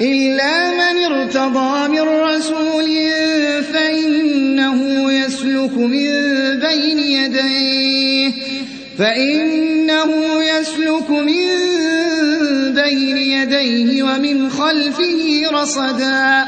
إلا من ارتضى من رسول فإنه يسلك من بين يديه فإنه يسلك من بين يديه ومن خلفه رصدا